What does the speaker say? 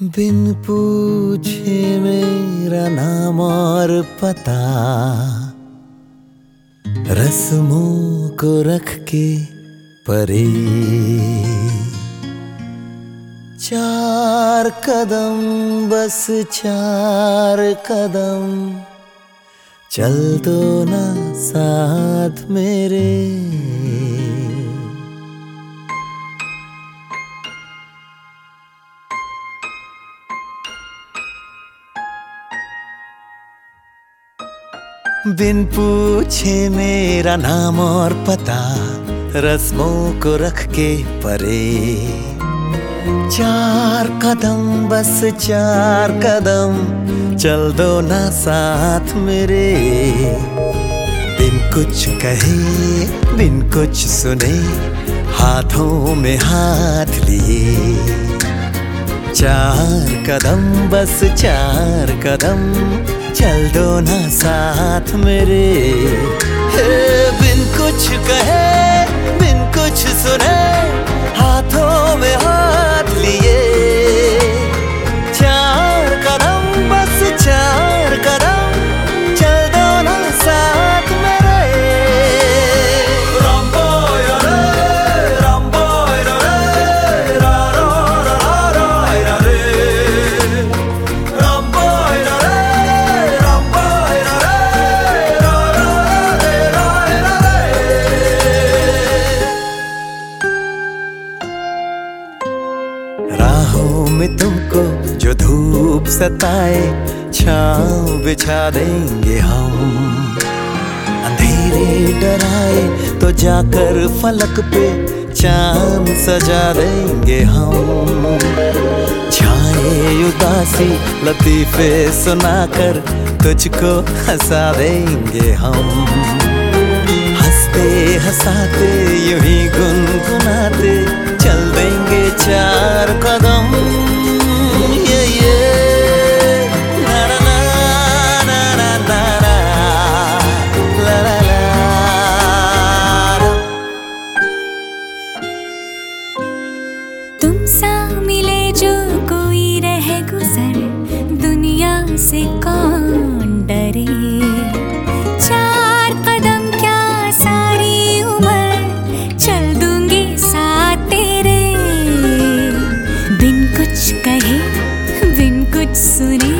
बिन पूछे मेरा नाम और पता, रस्मों को रख के परे। चार कदम बस, चार कदम चल दो ना साथ मेरे। बिन पूछे मेरा नाम और पता, रस्मों को रख के परे। चार कदम, बस चार कदम, चल दो ना साथ मेरे। बिन कुछ कहे बिन कुछ सुने, हाथों में हाथ लिए। चार कदम, बस चार कदम, चल दो ना साथ मेरे। बिन कुछ कहे बिन कुछ राहों में तुमको जो धूप सताए, छाँव बिछा देंगे हम। अंधेरे डराए तो जाकर फलक पे चाँद सजा देंगे हम। छाए उदासी लतीफे सुनाकर तुझको हंसा देंगे हम। हँसते हंसाते यूँ ही गुनगुनाते तुम मिले जो कोई रह गुजर, दुनिया से कौन डरे? चार कदम क्या सारी उम्र, चल दूँगी साथ तेरे। बिन कुछ कहे, बिन कुछ सुने